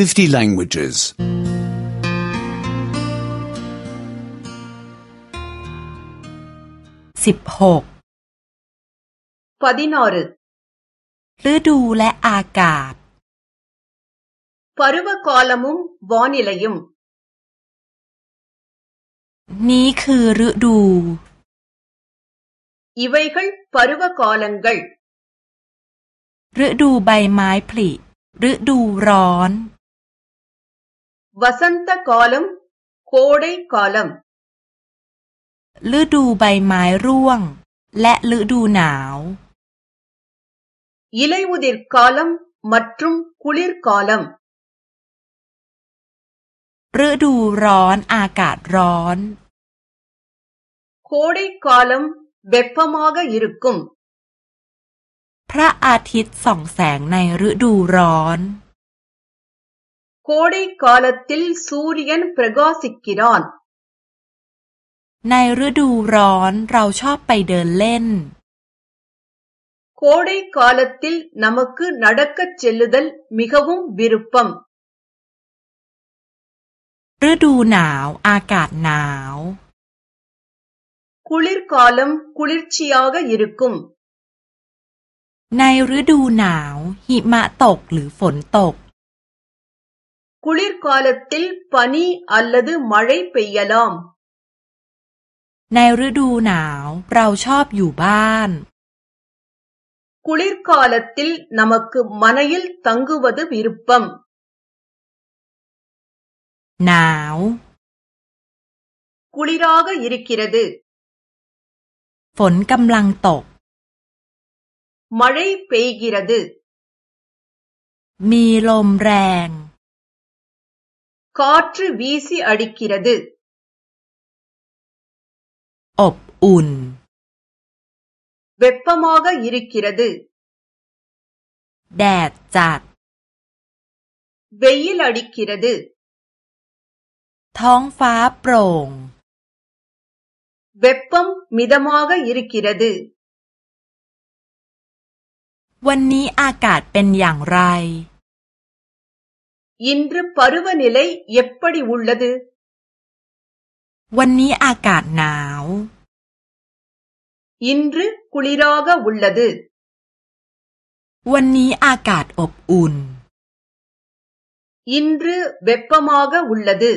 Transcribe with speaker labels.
Speaker 1: 50 languages. 16ปดินอร์ฤดูและอากาศ
Speaker 2: ปรุบะกอลมุมวอนิลยุม
Speaker 1: นี้คือฤดู
Speaker 2: อีไวกันปรุบะกอลังกฤดูใบไม้ผลิฤดูร้อน வசந்த க ா ல ம มโคดை க ா ல ம มฤดูใบไม้ร่วงและฤดูหนาวยี่เลวุดิร์คาลัมมัตรุมคุลิร์คาลัม
Speaker 1: ฤดูร้อนอากาศร้อน
Speaker 2: โคดีคาลัมเบปมากะยิรุกุม
Speaker 1: พระอาทิตย์ส่องแสงในฤดูร้อน
Speaker 2: โคดี க ாลต் த ி ல ் சூரியன் ப ி ர க ா ச ி க นในฤดูร้อนเราชอบไปเดินเล่นโคดี க ாลต் த ி ல ் நமக்கு ั ட க ் க ச ்ลெ ல ் ல ுม ல ் மிகவும் வ ฤ
Speaker 1: ดูหนาวอากาศหนาว
Speaker 2: คุลิร์คอลัมคุลิร์ชิอากะยิรุกุม
Speaker 1: ในฤดูหนาวหิมะตกหรือฝนตก
Speaker 2: குளிர்காலத்தில் பனி அல்லது மழை பெய்யலாம் ในฤดูหนาวเราชอบอยู่บ้าน குளிர்காலத்தில் நமக்கு மனையில் தங்குவது விருப்பம் หนาว குளிராக இருக்கிறது
Speaker 1: ฝนกำลังตก
Speaker 2: மழை பெய்கிறது
Speaker 1: มีลมแรง
Speaker 2: காற்று வீசி அடிக்கிறது
Speaker 1: ஒப் உன்
Speaker 2: வெப்பமாக இ ர ு க ก க ร ற ดு
Speaker 1: แดดจัด
Speaker 2: เวียลอดีกิระดุท้องฟ้าโปร่งเวปปมมิดมอกะยิริกิระดุ
Speaker 1: วันนี้อากาศเป็นอย่างไร
Speaker 2: இன்று பருவநிலை எப்படி உள்ளது நாவ் இன்று குளிராக உள்ளது
Speaker 1: วันนี้อากาศอบอุ่น
Speaker 2: இன்று வெப்பமாக உள்ளது